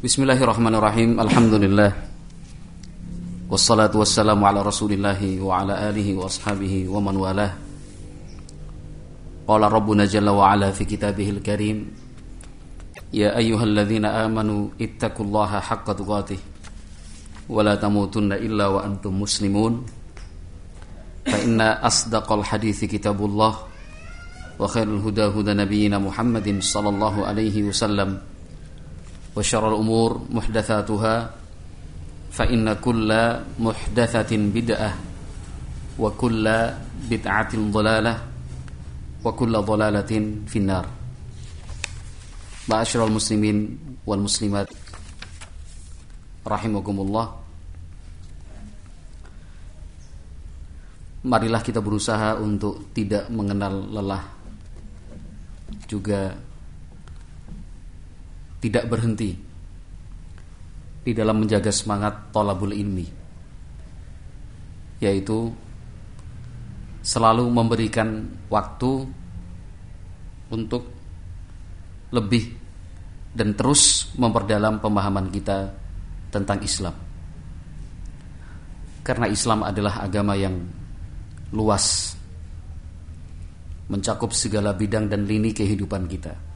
Bismillahirrahmanirrahim. Alhamdulillah. Wassalatu wassalamu ala Rasulillahi wa ala alihi wa ashabihi wa man walah. Qala Rabbuna jalla wa ala fi kitabihil karim. Ya ayyuhalladzina amanu ittaqullaha haqqa tuqatih wa la tamutunna illa wa antum muslimun. Fa inna asdaqal hadithi kitabullah wa khairul huda huda nabiyyina Muhammadin sallallahu alaihi wasallam. وشر الأمور محدثاتها فإن كل محدثة بدعة وكل بدعة ضلالة وكل ضلالة في النار معاشر المسلمين والمسلمات رحمكم الله Marilah kita berusaha untuk tidak mengenal lelah Juga tidak berhenti di dalam menjaga semangat tolabul ilmi yaitu selalu memberikan waktu untuk lebih dan terus memperdalam pemahaman kita tentang Islam. Karena Islam adalah agama yang luas mencakup segala bidang dan lini kehidupan kita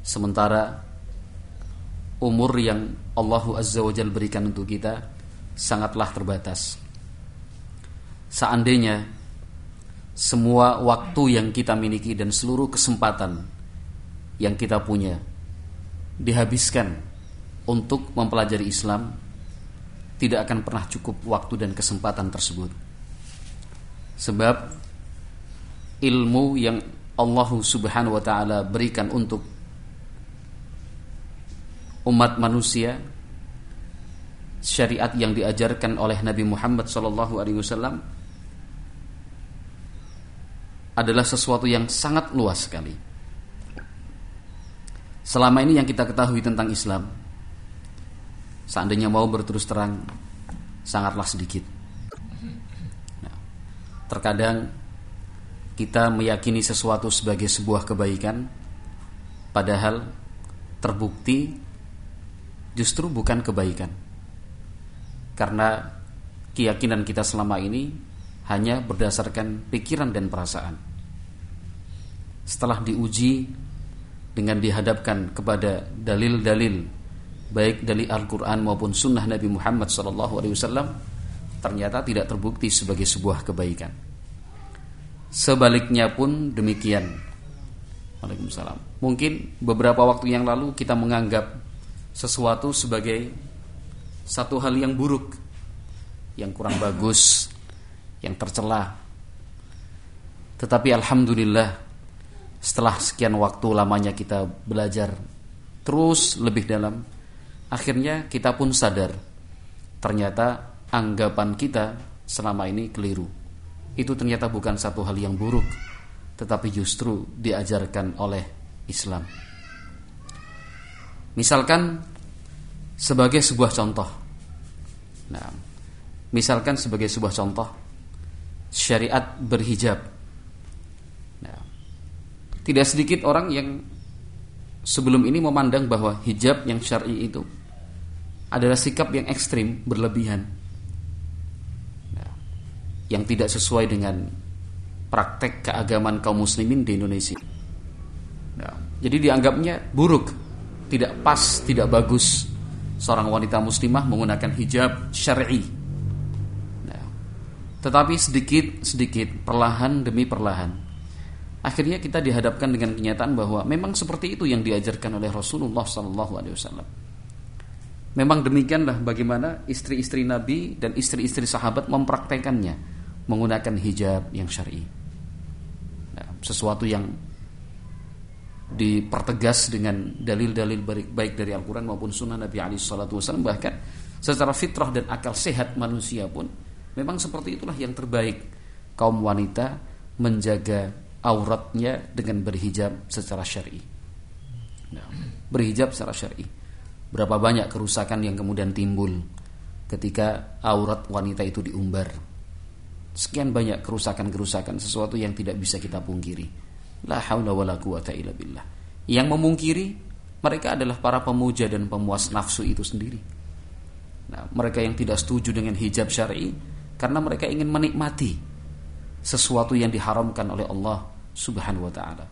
Sementara umur yang Allah Azza wa Jal berikan untuk kita sangatlah terbatas. Seandainya semua waktu yang kita miliki dan seluruh kesempatan yang kita punya dihabiskan untuk mempelajari Islam, tidak akan pernah cukup waktu dan kesempatan tersebut. Sebab ilmu yang Allah Subhanahu wa taala berikan untuk umat manusia syariat yang diajarkan oleh Nabi Muhammad SAW adalah sesuatu yang sangat luas sekali. Selama ini yang kita ketahui tentang Islam, seandainya mau berterus terang, sangatlah sedikit. Nah, terkadang kita meyakini sesuatu sebagai sebuah kebaikan, padahal terbukti justru bukan kebaikan. Karena keyakinan kita selama ini hanya berdasarkan pikiran dan perasaan. Setelah diuji dengan dihadapkan kepada dalil-dalil baik dari Al-Qur'an maupun sunnah Nabi Muhammad SAW ternyata tidak terbukti sebagai sebuah kebaikan. Sebaliknya pun demikian. Waalaikumsalam. Mungkin beberapa waktu yang lalu kita menganggap sesuatu sebagai satu hal yang buruk, yang kurang bagus, yang tercela. Tetapi alhamdulillah setelah sekian waktu lamanya kita belajar terus lebih dalam, akhirnya kita pun sadar ternyata anggapan kita selama ini keliru. Itu ternyata bukan satu hal yang buruk, tetapi justru diajarkan oleh Islam. Misalkan sebagai sebuah contoh. Nah, misalkan sebagai sebuah contoh syariat berhijab. Nah, tidak sedikit orang yang sebelum ini memandang bahwa hijab yang syar'i itu adalah sikap yang ekstrim, berlebihan. Nah, yang tidak sesuai dengan praktek keagamaan kaum muslimin di Indonesia. Nah, jadi dianggapnya buruk tidak pas, tidak bagus seorang wanita muslimah menggunakan hijab syar'i. Nah, tetapi sedikit sedikit, perlahan demi perlahan, akhirnya kita dihadapkan dengan kenyataan bahwa memang seperti itu yang diajarkan oleh Rasulullah Wasallam. Memang demikianlah bagaimana istri-istri Nabi dan istri-istri sahabat mempraktekannya menggunakan hijab yang syar'i. Nah, sesuatu yang dipertegas dengan dalil-dalil baik dari Al-Quran maupun Sunnah Nabi Ali Shallallahu Wasallam bahkan secara fitrah dan akal sehat manusia pun memang seperti itulah yang terbaik kaum wanita menjaga auratnya dengan berhijab secara syar'i. Nah, berhijab secara syar'i. Berapa banyak kerusakan yang kemudian timbul ketika aurat wanita itu diumbar. Sekian banyak kerusakan-kerusakan sesuatu yang tidak bisa kita pungkiri. La haula wala quwata illa billah. Yang memungkiri Mereka adalah para pemuja dan pemuas nafsu itu sendiri. Nah, mereka yang tidak setuju dengan hijab syar'i karena mereka ingin menikmati sesuatu yang diharamkan oleh Allah Subhanahu wa taala.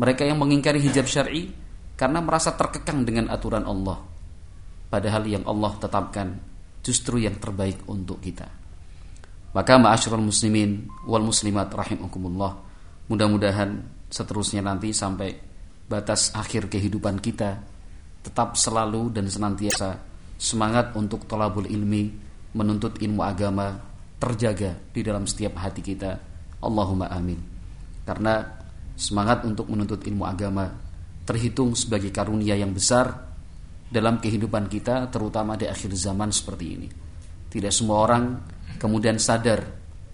Mereka yang mengingkari hijab syar'i karena merasa terkekang dengan aturan Allah. Padahal yang Allah tetapkan justru yang terbaik untuk kita. Maka ma'asyiral muslimin wal muslimat rahimakumullah, mudah-mudahan seterusnya nanti sampai batas akhir kehidupan kita tetap selalu dan senantiasa semangat untuk tolabul ilmi menuntut ilmu agama terjaga di dalam setiap hati kita. Allahumma amin. Karena semangat untuk menuntut ilmu agama terhitung sebagai karunia yang besar dalam kehidupan kita terutama di akhir zaman seperti ini. Tidak semua orang kemudian sadar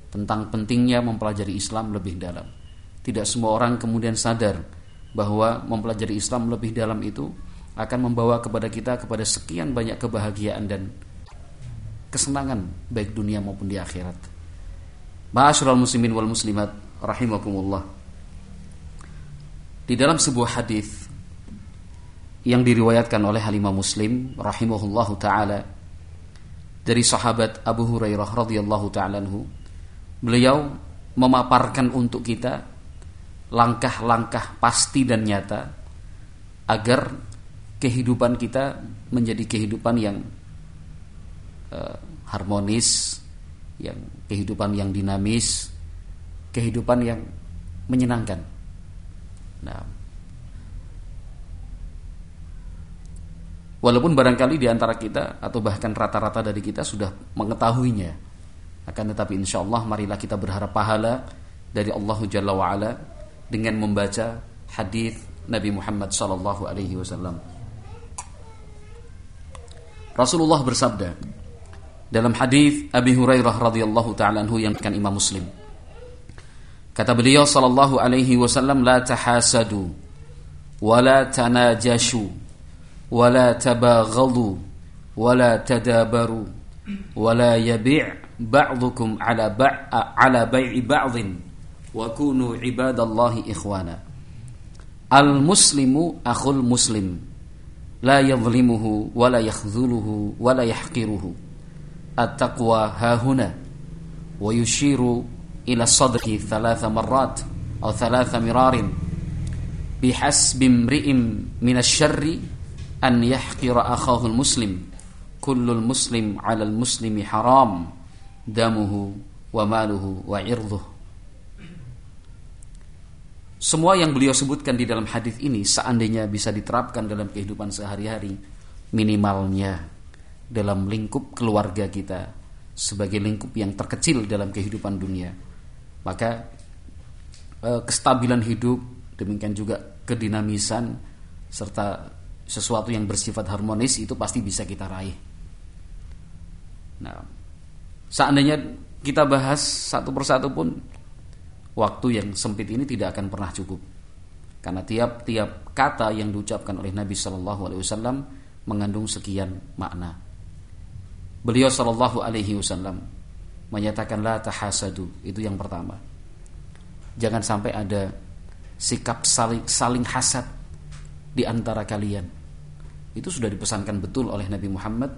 tentang pentingnya mempelajari Islam lebih dalam tidak semua orang kemudian sadar bahwa mempelajari Islam lebih dalam itu akan membawa kepada kita kepada sekian banyak kebahagiaan dan kesenangan baik dunia maupun di akhirat. Ma'asyiral muslimin wal muslimat rahimakumullah. Di dalam sebuah hadis yang diriwayatkan oleh Halimah Muslim rahimahullahu taala dari sahabat Abu Hurairah radhiyallahu taala beliau memaparkan untuk kita langkah-langkah pasti dan nyata agar kehidupan kita menjadi kehidupan yang uh, harmonis, yang kehidupan yang dinamis, kehidupan yang menyenangkan. Nah, walaupun barangkali di antara kita atau bahkan rata-rata dari kita sudah mengetahuinya, akan tetapi insya Allah marilah kita berharap pahala dari Allah Jalla wa'ala dengan membaca hadis Nabi Muhammad sallallahu alaihi wasallam. Rasulullah bersabda dalam hadis Abi Hurairah radhiyallahu taala anhu yang kan Imam Muslim. Kata beliau sallallahu alaihi wasallam la tahasadu wa la tanajashu wa la tabaghadu wa la tadabaru wa la yabi' ba'dukum ala ba' ala bai'i ba'dhin wa kunu ibadallahi ikhwana al muslimu akhul muslim la yadhlimuhu wa la yakhdhuluhu wa la yahqiruhu at-taqwa hahuna wa yushiru ila sadqi thalatha marrat atau thalatha mirarin bihasbi imri'in min asy-syarri an yahqira akhahu al-muslim kullu al-muslim 'ala al-muslimi haram damuhu wa maluhu wa 'irduhu semua yang beliau sebutkan di dalam hadis ini seandainya bisa diterapkan dalam kehidupan sehari-hari, minimalnya dalam lingkup keluarga kita sebagai lingkup yang terkecil dalam kehidupan dunia, maka eh, kestabilan hidup, demikian juga kedinamisan serta sesuatu yang bersifat harmonis itu pasti bisa kita raih. Nah, seandainya kita bahas satu persatu pun waktu yang sempit ini tidak akan pernah cukup. Karena tiap-tiap kata yang diucapkan oleh Nabi Shallallahu Alaihi Wasallam mengandung sekian makna. Beliau Shallallahu Alaihi Wasallam menyatakan la tahasadu itu yang pertama. Jangan sampai ada sikap saling, saling hasad di antara kalian. Itu sudah dipesankan betul oleh Nabi Muhammad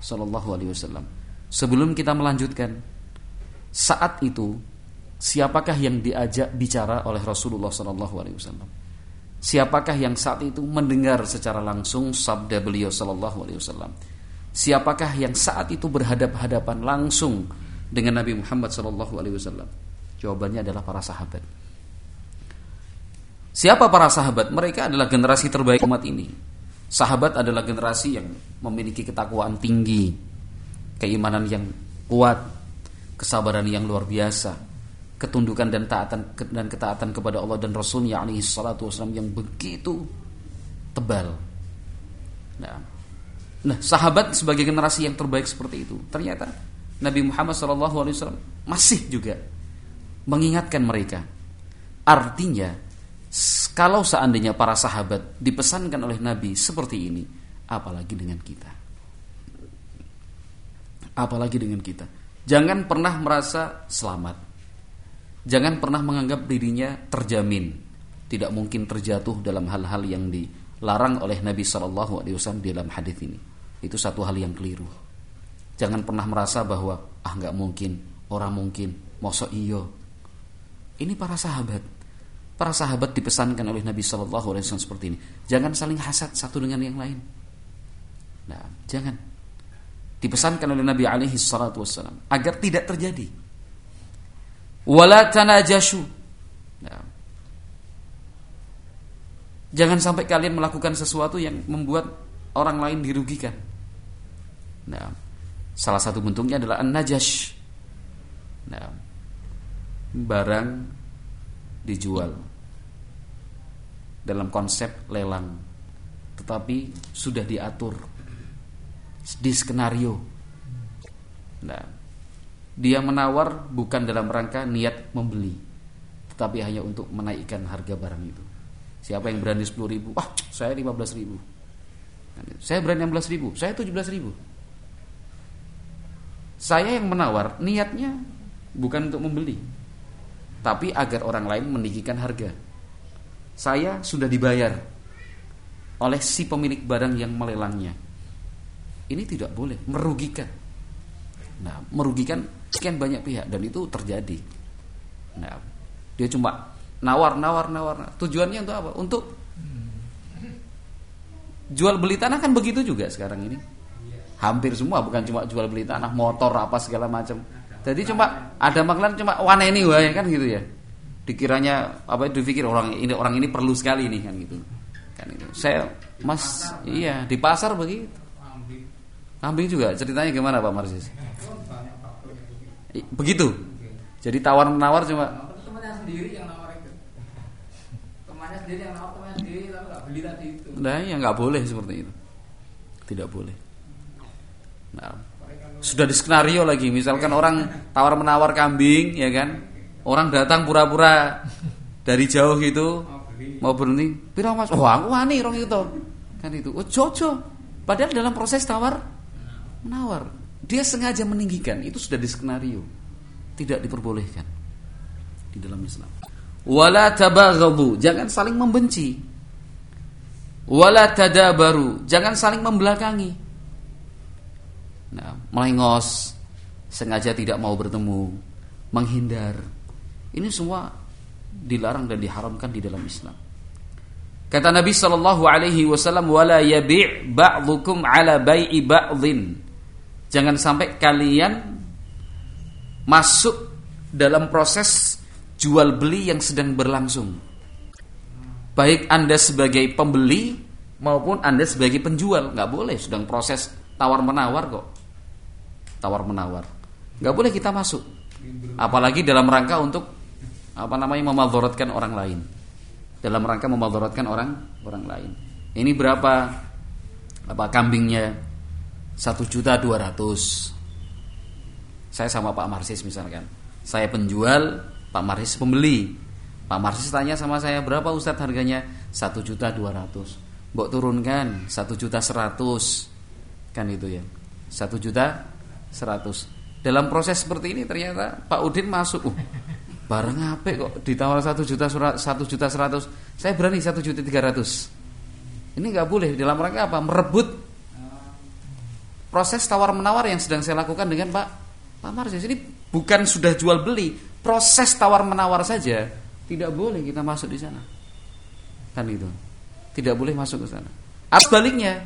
Shallallahu Alaihi Wasallam. Sebelum kita melanjutkan, saat itu siapakah yang diajak bicara oleh Rasulullah Sallallahu Alaihi Wasallam? Siapakah yang saat itu mendengar secara langsung sabda beliau Sallallahu Alaihi Wasallam? Siapakah yang saat itu berhadap-hadapan langsung dengan Nabi Muhammad Sallallahu Alaihi Wasallam? Jawabannya adalah para sahabat. Siapa para sahabat? Mereka adalah generasi terbaik umat ini. Sahabat adalah generasi yang memiliki ketakwaan tinggi, keimanan yang kuat, kesabaran yang luar biasa, ketundukan dan taatan dan ketaatan kepada Allah dan Rasulnya alaihi salatu wasallam yang begitu tebal. Nah, nah, sahabat sebagai generasi yang terbaik seperti itu, ternyata Nabi Muhammad SAW masih juga mengingatkan mereka. Artinya, kalau seandainya para sahabat dipesankan oleh Nabi seperti ini, apalagi dengan kita. Apalagi dengan kita. Jangan pernah merasa selamat Jangan pernah menganggap dirinya terjamin, tidak mungkin terjatuh dalam hal-hal yang di dilarang oleh Nabi Shallallahu Alaihi Wasallam dalam hadis ini. Itu satu hal yang keliru. Jangan pernah merasa bahwa ah nggak mungkin, orang mungkin, mosok iyo. Ini para sahabat. Para sahabat dipesankan oleh Nabi Shallallahu Alaihi Wasallam seperti ini. Jangan saling hasad satu dengan yang lain. Nah, jangan dipesankan oleh Nabi alaihi wasallam agar tidak terjadi. Wala tanajashu. Nah, jangan sampai kalian melakukan sesuatu yang membuat orang lain dirugikan. Nah, salah satu bentuknya adalah an-najash. Nah, barang dijual dalam konsep lelang tetapi sudah diatur di skenario nah dia menawar bukan dalam rangka niat membeli tetapi hanya untuk menaikkan harga barang itu siapa yang berani 10 ribu wah saya 15 ribu saya berani 16 ribu saya 17 ribu saya yang menawar niatnya bukan untuk membeli tapi agar orang lain meninggikan harga. Saya sudah dibayar oleh si pemilik barang yang melelangnya. Ini tidak boleh, merugikan. Nah, merugikan sekian banyak pihak dan itu terjadi. Nah, dia cuma nawar, nawar, nawar. Tujuannya untuk apa? Untuk jual beli tanah kan begitu juga sekarang ini. Hampir semua bukan cuma jual beli tanah, motor apa segala macam jadi cuma ada makna cuma waneni wae kan gitu ya. Dikiranya apa itu dipikir orang ini orang ini perlu sekali nih kan gitu. Kan itu. Saya Mas iya di pasar begitu. Kambing juga ceritanya gimana Pak Marsis? Begitu. Jadi tawar menawar cuma temannya sendiri yang nawar itu. Temannya sendiri yang nawar temannya sendiri tapi nggak beli tadi itu. Nah, ya nggak boleh seperti itu. Tidak boleh. Nah, sudah di skenario lagi misalkan orang tawar menawar kambing ya kan orang datang pura-pura dari jauh gitu mau berhenti piro mas oh aku wani orang itu kan itu oh jojo padahal dalam proses tawar menawar dia sengaja meninggikan itu sudah di skenario tidak diperbolehkan di dalam Islam wala tabaghadu jangan saling membenci wala tadabaru jangan saling membelakangi nah, melengos, sengaja tidak mau bertemu, menghindar. Ini semua dilarang dan diharamkan di dalam Islam. Kata Nabi Shallallahu Alaihi Wasallam, "Wala yabi' ba'dukum ala bai'i ba'dhin." Jangan sampai kalian masuk dalam proses jual beli yang sedang berlangsung. Baik Anda sebagai pembeli maupun Anda sebagai penjual, nggak boleh sedang proses tawar menawar kok tawar menawar. Nggak boleh kita masuk. Apalagi dalam rangka untuk apa namanya memadharatkan orang lain. Dalam rangka memadharatkan orang orang lain. Ini berapa apa kambingnya? Satu juta dua ratus. Saya sama Pak Marsis misalkan. Saya penjual, Pak Marsis pembeli. Pak Marsis tanya sama saya berapa Ustadz harganya? Satu juta dua ratus. Mbok turunkan satu juta seratus kan itu ya. Satu juta 100 dalam proses seperti ini ternyata Pak Udin masuk uh, barang apa kok ditawar 1 juta 1 juta 100 saya berani 1 juta 300 ini nggak boleh dalam rangka apa merebut proses tawar menawar yang sedang saya lakukan dengan Pak Pak Marsis ini bukan sudah jual beli proses tawar menawar saja tidak boleh kita masuk di sana. Kan itu tidak boleh masuk ke sana. Atau sebaliknya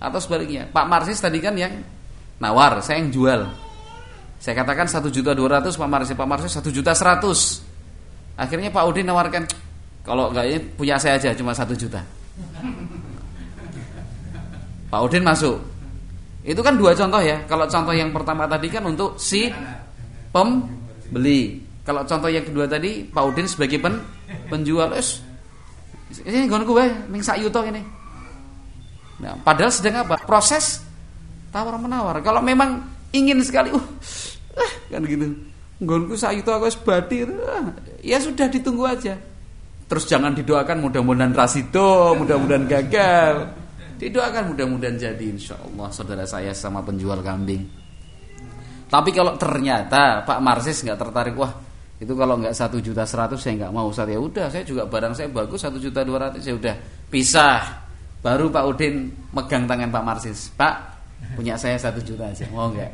atau sebaliknya. Pak Marsis tadi kan yang nawar saya yang jual. Saya katakan satu juta dua ratus Pak Marsi Pak Marsi satu juta seratus. Akhirnya Pak Udin nawarkan kalau ini punya saya aja cuma satu juta. Pak Udin masuk itu kan dua contoh ya kalau contoh yang pertama tadi kan untuk si pembeli kalau contoh yang kedua tadi Pak Udin sebagai pen, penjual es ini gue gue ning yuto ini nah padahal sedang apa proses tawar menawar. Kalau memang ingin sekali, uh, uh kan gitu. Nggonku saat itu aku sebati, uh, ya sudah ditunggu aja. Terus jangan didoakan mudah-mudahan rasido, mudah-mudahan gagal. Didoakan mudah-mudahan jadi insya Allah saudara saya sama penjual kambing. Tapi kalau ternyata Pak Marsis nggak tertarik, wah itu kalau nggak satu juta seratus saya nggak mau saat ya udah saya juga barang saya bagus satu juta dua ratus ya udah pisah. Baru Pak Udin megang tangan Pak Marsis. Pak, punya saya satu juta aja, mau enggak?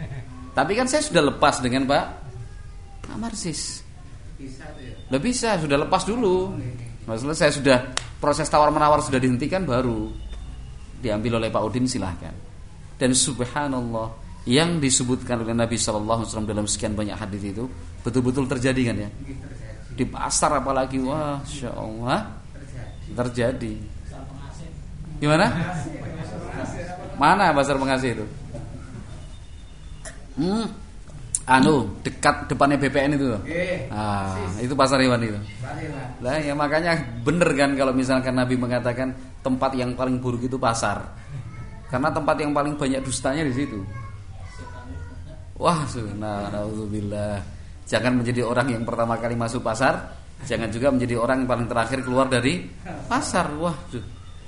Tapi kan saya sudah lepas dengan Pak Pak Marsis. Bisa bisa, sudah lepas dulu. Maksudnya saya sudah proses tawar menawar sudah dihentikan baru diambil oleh Pak Udin silahkan. Dan subhanallah yang disebutkan oleh Nabi Shallallahu Alaihi Wasallam dalam sekian banyak hadis itu betul-betul terjadi kan ya? Di pasar apalagi wah, insya Allah terjadi. Gimana? Mana pasar pengasih itu? Hmm, anu dekat depannya BPN itu. Ah, itu pasar hewan itu. Lah ya makanya bener kan kalau misalkan Nabi mengatakan tempat yang paling buruk itu pasar. Karena tempat yang paling banyak dustanya di situ. Wah, subhanallah. Jangan menjadi orang yang pertama kali masuk pasar, jangan juga menjadi orang yang paling terakhir keluar dari pasar. Wah,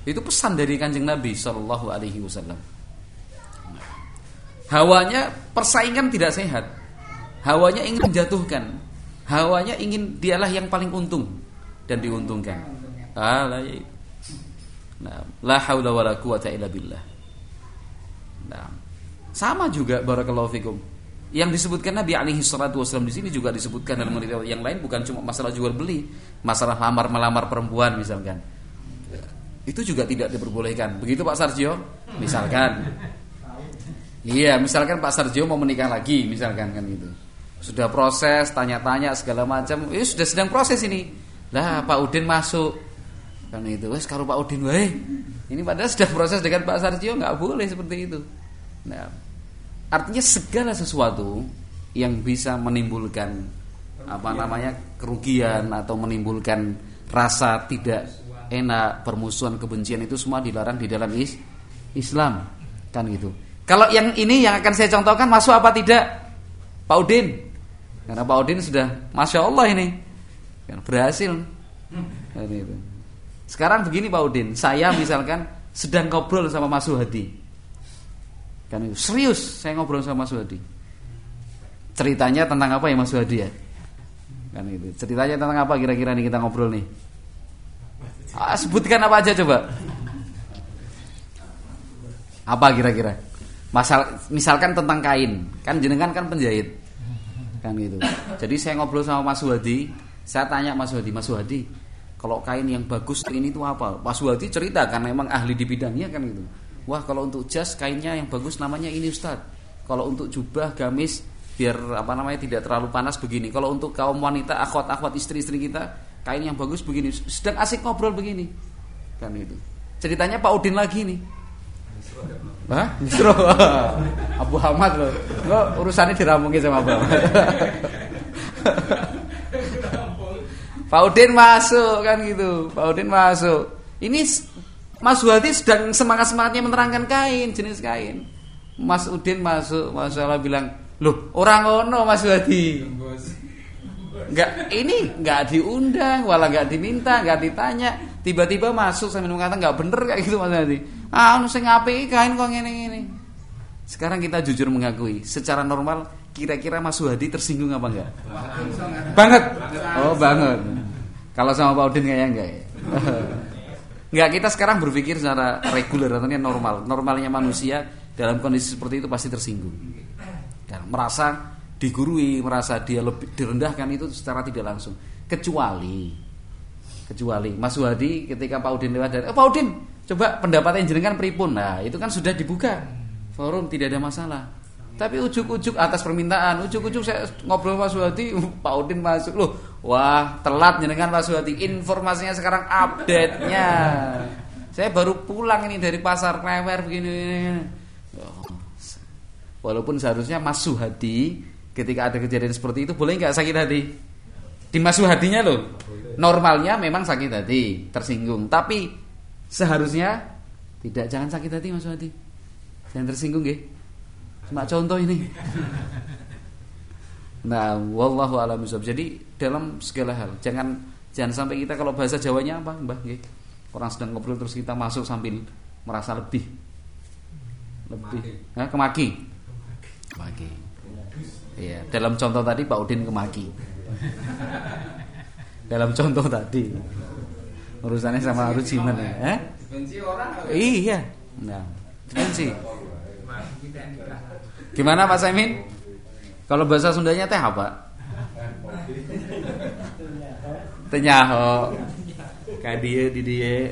itu pesan dari Kanjeng Nabi Shallallahu alaihi wasallam. Hawanya persaingan tidak sehat. Hawanya ingin menjatuhkan. Hawanya ingin dialah yang paling untung dan diuntungkan. Nah, la haula wala quwata illa billah. Nah, sama juga barakallahu fikum. Yang disebutkan Nabi alaihi salatu wasallam di sini juga disebutkan dalam riwayat yang lain bukan cuma masalah jual beli, masalah lamar melamar perempuan misalkan. Itu juga tidak diperbolehkan. Begitu Pak Sarjo? Misalkan Iya, misalkan Pak Sarjo mau menikah lagi, misalkan kan itu. Sudah proses, tanya-tanya segala macam. Eh sudah sedang proses ini. Lah Pak Udin masuk. Kan itu, wes karo Pak Udin wae. Ini padahal sudah proses dengan Pak Sarjo nggak boleh seperti itu. Nah, artinya segala sesuatu yang bisa menimbulkan apa namanya kerugian atau menimbulkan rasa tidak enak, permusuhan, kebencian itu semua dilarang di dalam is Islam. Kan gitu. Kalau yang ini yang akan saya contohkan masuk apa tidak? Pak Udin. Karena Pak Udin sudah Masya Allah ini. Kan Berhasil. Sekarang begini Pak Udin Saya misalkan sedang ngobrol sama Mas Suhadi. Kan Serius saya ngobrol sama Mas Suhadi. Ceritanya tentang apa ya Mas Suhadi ya? Kan itu. Ceritanya tentang apa kira-kira nih kita ngobrol nih? Ah, Sebutkan apa aja coba. Apa kira-kira? Masal, misalkan tentang kain, kan jenengan kan penjahit, kan gitu. Jadi saya ngobrol sama Mas Wadi, saya tanya Mas Wadi, Mas Wadi, kalau kain yang bagus ini itu apa? Mas Wadi cerita karena memang ahli di bidangnya kan gitu. Wah kalau untuk jas kainnya yang bagus namanya ini Ustad. Kalau untuk jubah gamis biar apa namanya tidak terlalu panas begini. Kalau untuk kaum wanita akhwat-akhwat istri-istri kita kain yang bagus begini. Sedang asik ngobrol begini, kan itu. Ceritanya Pak Udin lagi nih Hah? Justru Abu Hamad loh. Lo urusannya dirampungin sama Abu Hamad. Pak masuk kan gitu. Pak masuk. Ini Mas Wadi sedang semangat-semangatnya menerangkan kain, jenis kain. Mas Udin masuk, masalah bilang, "Loh, orang ono Mas Wadi." Enggak, ini enggak diundang, walau enggak diminta, enggak ditanya. Tiba-tiba masuk sambil mengatakan enggak bener kayak gitu Mas Wadi. Ah, anu sing apik kain kok ngene-ngene. Sekarang kita jujur mengakui, secara normal kira-kira Mas Suhadi tersinggung apa enggak? Banget. Oh, banget. Kalau sama Pak Udin kayaknya enggak ya. Enggak, kita sekarang berpikir secara reguler atau normal. Normalnya manusia dalam kondisi seperti itu pasti tersinggung. Dan merasa digurui, merasa dia lebih direndahkan itu secara tidak langsung. Kecuali kecuali Mas Wadi ketika Pak Udin lewat dari, "Oh, Pak Udin, Coba pendapatnya jenengan pripun. Nah, itu kan sudah dibuka. Forum tidak ada masalah. Tapi ujuk-ujuk atas permintaan, ujuk-ujuk saya ngobrol Pak Suhati, Pak Udin masuk loh. Wah, telat jenengan Pak Suhati. Informasinya sekarang update-nya. Saya baru pulang ini dari pasar klewer begini. Walaupun seharusnya Mas Suhadi ketika ada kejadian seperti itu boleh nggak sakit hati? Di Mas Suhadinya loh. Normalnya memang sakit hati, tersinggung. Tapi Seharusnya tidak jangan sakit hati Mas Wati. Jangan tersinggung nggih. Cuma contoh ini. Nah, wallahu a'lam Jadi dalam segala hal jangan jangan sampai kita kalau bahasa Jawanya apa, Mbah nggih. Orang sedang ngobrol terus kita masuk sambil merasa lebih lebih nah, kemaki. Kemaki. Iya, dalam contoh tadi Pak Udin kemaki. dalam contoh tadi urusannya sama Rujiman ya. Eh? Iya. Nah, dibenci. Gimana Pak Saimin? Kalau bahasa Sundanya teh apa? Tenyaho. Kadie di dia.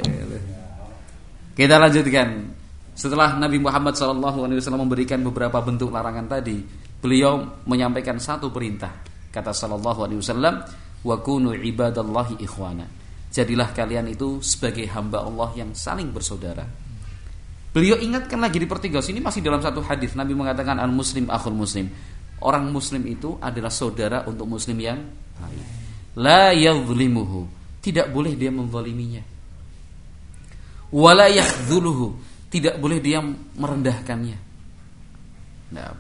Kita lanjutkan. Setelah Nabi Muhammad SAW memberikan beberapa bentuk larangan tadi, beliau menyampaikan satu perintah. Kata Sallallahu Alaihi Wasallam, "Wa kunu ibadallahi ikhwana." Jadilah kalian itu sebagai hamba Allah yang saling bersaudara. Beliau ingatkan lagi di pertigaan ini masih dalam satu hadis Nabi mengatakan al muslim akhul muslim. Orang muslim itu adalah saudara untuk muslim yang lain. La yadhlimuhu. Tidak boleh dia menzaliminya. Wala yakhdhuluhu. Tidak boleh dia merendahkannya. Nah,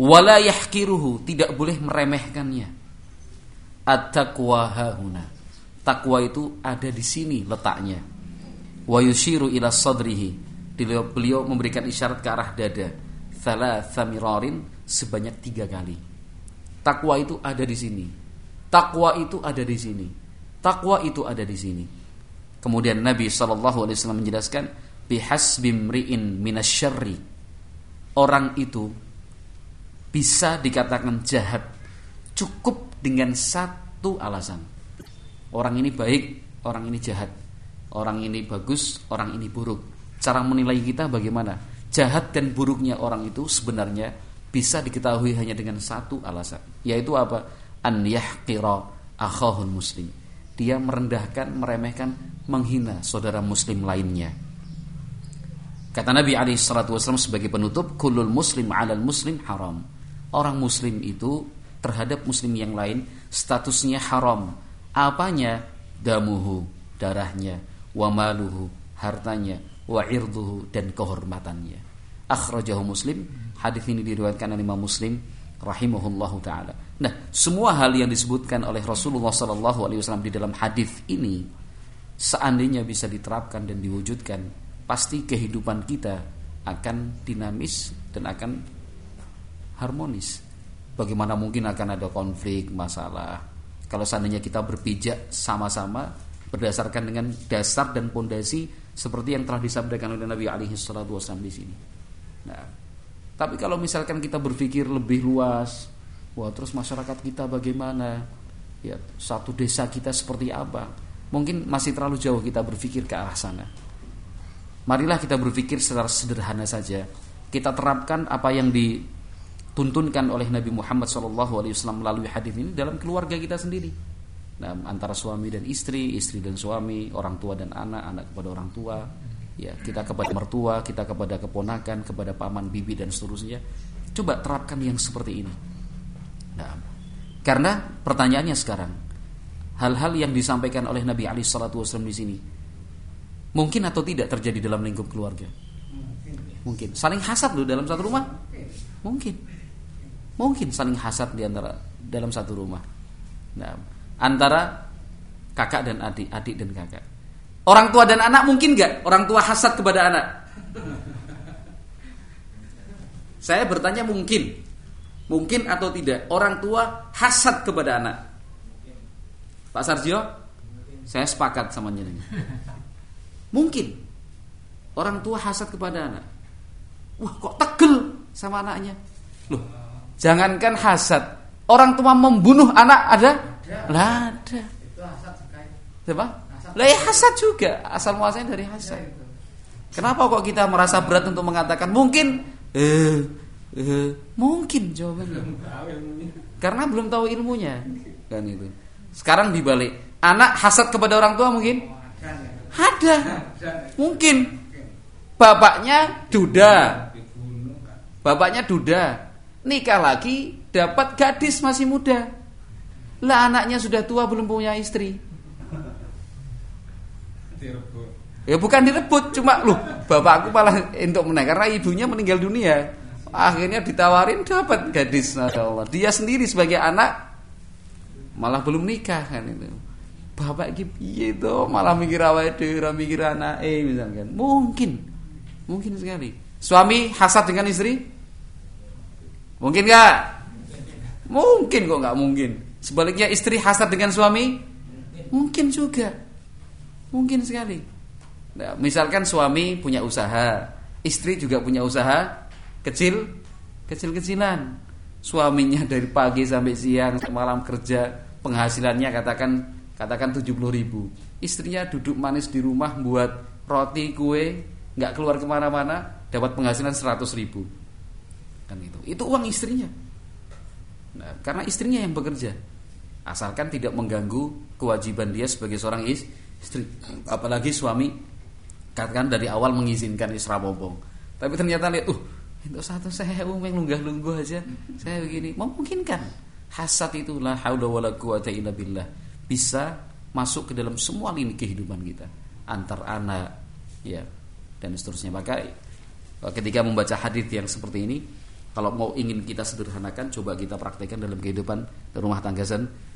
wala yahkiruhu. Tidak boleh meremehkannya. At-taqwa hahuna. Takwa itu ada di sini letaknya. Wa yushiru ila sadrihi. Beliau, beliau memberikan isyarat ke arah dada. Salah samirarin sebanyak tiga kali. Takwa itu ada di sini. Takwa itu ada di sini. Takwa itu ada di sini. Kemudian Nabi saw menjelaskan bimriin minasyarri. Orang itu bisa dikatakan jahat cukup dengan satu alasan orang ini baik orang ini jahat orang ini bagus orang ini buruk cara menilai kita bagaimana? Jahat dan buruknya orang itu sebenarnya bisa diketahui hanya dengan satu alasan, yaitu apa? An yahqira akhahul muslim. Dia merendahkan, meremehkan, menghina saudara muslim lainnya. Kata Nabi Ali Wasallam sebagai penutup, kulul muslim alal muslim haram. Orang muslim itu terhadap muslim yang lain statusnya haram. Apanya? Damuhu, darahnya, wamaluhu, hartanya, wa irduhu dan kehormatannya. Akhrajahu Muslim. Hadis ini diriwayatkan oleh Imam Muslim rahimahullahu taala. Nah, semua hal yang disebutkan oleh Rasulullah sallallahu alaihi wasallam di dalam hadis ini seandainya bisa diterapkan dan diwujudkan, pasti kehidupan kita akan dinamis dan akan harmonis. Bagaimana mungkin akan ada konflik, masalah kalau seandainya kita berpijak sama-sama berdasarkan dengan dasar dan pondasi seperti yang telah disampaikan oleh Nabi alaihi salatu wasallam di sini. Nah, tapi kalau misalkan kita berpikir lebih luas, wah terus masyarakat kita bagaimana? Ya, satu desa kita seperti apa? Mungkin masih terlalu jauh kita berpikir ke arah sana. Marilah kita berpikir secara sederhana saja. Kita terapkan apa yang dituntunkan oleh Nabi Muhammad SAW melalui hadis ini dalam keluarga kita sendiri nah, antara suami dan istri, istri dan suami, orang tua dan anak, anak kepada orang tua, ya kita kepada mertua, kita kepada keponakan, kepada paman, bibi dan seterusnya. Coba terapkan yang seperti ini. Nah, karena pertanyaannya sekarang, hal-hal yang disampaikan oleh Nabi Ali Shallallahu Wasallam di sini, mungkin atau tidak terjadi dalam lingkup keluarga? Mungkin. Saling hasad loh dalam satu rumah? Mungkin. Mungkin saling hasad di antara dalam satu rumah. Nah, antara kakak dan adik, adik dan kakak. Orang tua dan anak mungkin nggak orang tua hasad kepada anak? Saya bertanya mungkin, mungkin atau tidak orang tua hasad kepada anak. Pak Sarjo, saya sepakat sama nyanyi. Mungkin orang tua hasad kepada anak. Wah kok tegel sama anaknya? Loh, jangankan hasad, orang tua membunuh anak ada lah ada. Siapa? Lah ya hasad juga. Asal muasalnya dari hasad. Kenapa kok kita merasa berat untuk mengatakan mungkin eh, eh mungkin jawabannya. Karena belum tahu ilmunya. Kan itu. Sekarang dibalik. Anak hasad kepada orang tua mungkin? Ada. Mungkin. Bapaknya duda. Bapaknya duda. Nikah lagi dapat gadis masih muda. Lah anaknya sudah tua belum punya istri. Ya bukan direbut, cuma loh bapakku malah untuk menang karena ibunya meninggal dunia. Akhirnya ditawarin dapat gadis, Allah. Dia sendiri sebagai anak malah belum nikah kan itu. Bapak gitu malah mikir awake dhewe, mikir anak eh misalkan. Mungkin. Mungkin sekali. Suami hasad dengan istri? Mungkin gak? Mungkin kok nggak mungkin. Sebaliknya istri hasad dengan suami? Mungkin juga. Mungkin sekali. Nah, misalkan suami punya usaha, istri juga punya usaha kecil, kecil-kecilan. Suaminya dari pagi sampai siang, malam kerja, penghasilannya katakan katakan 70 ribu. Istrinya duduk manis di rumah buat roti, kue, nggak keluar ke mana-mana, dapat penghasilan 100 ribu. Kan itu. Itu uang istrinya. Nah, karena istrinya yang bekerja. Asalkan tidak mengganggu kewajiban dia sebagai seorang istri. Apalagi suami katakan dari awal mengizinkan isra bombong. Tapi ternyata lihat, uh, itu satu saya umeng lunggah-lungguh aja. Saya begini, memungkinkan. Hasad itu la haula wala quwata. Bisa masuk ke dalam semua lini kehidupan kita. Antar anak, ya, dan seterusnya. Maka ketika membaca hadis yang seperti ini, kalau mau ingin kita sederhanakan, coba kita praktekkan dalam kehidupan rumah tangga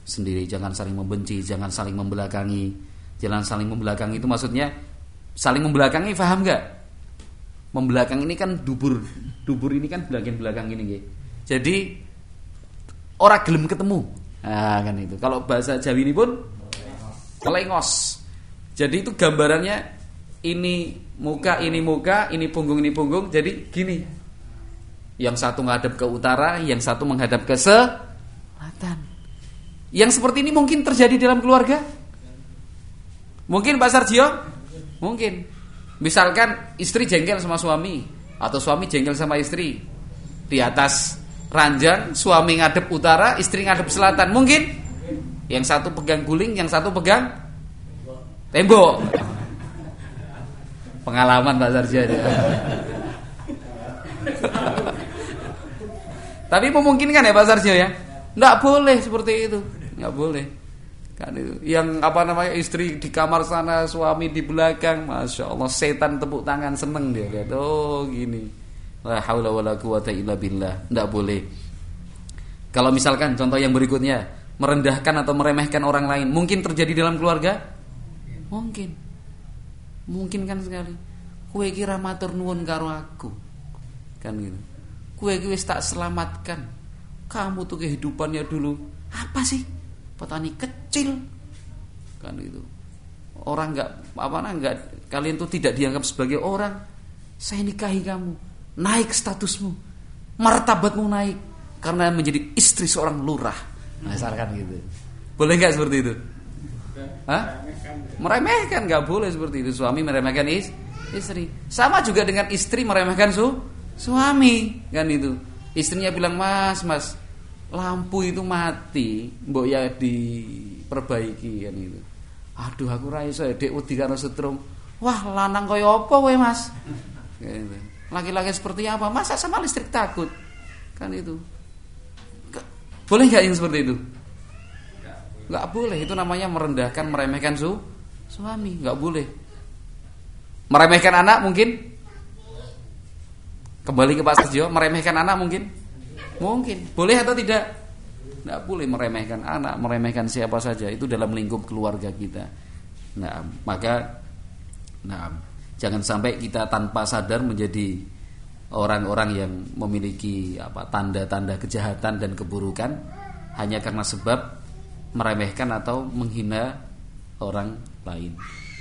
sendiri. Jangan saling membenci, jangan saling membelakangi. Jangan saling membelakangi itu maksudnya saling membelakangi, paham nggak? Membelakang ini kan dubur, dubur ini kan belakang-belakang ini, gitu. Jadi orang gelem ketemu, nah, kan itu. Kalau bahasa Jawa ini pun kelengos. Jadi itu gambarannya ini muka, ini muka, ini punggung, ini punggung. Jadi gini, yang satu menghadap ke utara, yang satu menghadap ke selatan. Yang seperti ini mungkin terjadi dalam keluarga? Mungkin Pak Sarjio? Mungkin. Misalkan istri jengkel sama suami atau suami jengkel sama istri. Di atas ranjang, suami ngadep utara, istri ngadep selatan. Mungkin yang satu pegang guling, yang satu pegang tembok. Pengalaman Pak Sarjio. Tapi memungkinkan ya Pak Sarjo ya? Nggak boleh seperti itu, nggak boleh. Kan itu. Yang apa namanya istri di kamar sana, suami di belakang, masya Allah setan tepuk tangan seneng dia lihat. Oh gini, la haula wala quwata illa billah. Nggak boleh. Kalau misalkan contoh yang berikutnya merendahkan atau meremehkan orang lain, mungkin terjadi dalam keluarga? Mungkin, mungkin kan sekali. Kue kira matur nuwun karo aku, kan gitu Kue kue tak selamatkan. Kamu tuh kehidupannya dulu apa sih? Petani kecil. Kan itu. Orang nggak apa nggak kalian tuh tidak dianggap sebagai orang. Saya nikahi kamu, naik statusmu, martabatmu naik karena menjadi istri seorang lurah. Misalkan gitu. Boleh nggak seperti itu? Hah? Meremehkan nggak boleh seperti itu. Suami meremehkan is, istri. Sama juga dengan istri meremehkan su, Suami kan itu. Istrinya bilang, "Mas, Mas, lampu itu mati, mbok ya diperbaiki kan itu." Aduh, aku ra ya, dek wedi karo setrum. Wah, lanang kaya apa kowe, Mas? Gitu. Laki-laki seperti apa? Masa sama listrik takut? Kan itu. Boleh nggak yang seperti itu? Nggak boleh. Itu namanya merendahkan, meremehkan su suami. Nggak boleh. Meremehkan anak mungkin Kembali ke Pak Sergio, meremehkan anak mungkin? Mungkin. Boleh atau tidak? Tidak boleh meremehkan anak, meremehkan siapa saja. Itu dalam lingkup keluarga kita. Nah, maka nah, jangan sampai kita tanpa sadar menjadi orang-orang yang memiliki apa tanda-tanda kejahatan dan keburukan hanya karena sebab meremehkan atau menghina orang lain.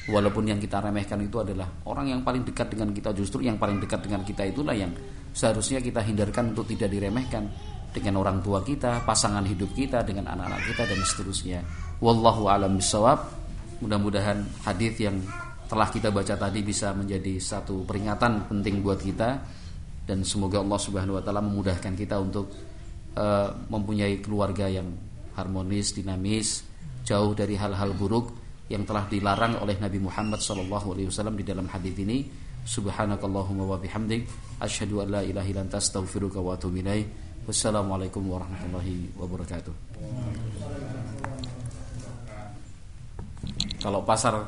Walaupun yang kita remehkan itu adalah orang yang paling dekat dengan kita Justru yang paling dekat dengan kita itulah yang seharusnya kita hindarkan untuk tidak diremehkan Dengan orang tua kita, pasangan hidup kita, dengan anak-anak kita dan seterusnya. Wallahu alam bisawab Mudah-mudahan hadis yang telah kita baca tadi bisa menjadi satu peringatan penting buat kita Dan semoga Allah subhanahu wa ta'ala memudahkan kita untuk uh, Mempunyai keluarga yang harmonis, dinamis Jauh dari hal-hal buruk yang telah dilarang oleh Nabi Muhammad sallallahu alaihi wasallam di dalam hadis ini. Subhanakallahumma wa bihamdik asyhadu an la ilaha illa anta astaghfiruka wa atubu ilaik wassalamualaikum warahmatullahi wabarakatuh. Kalau pasar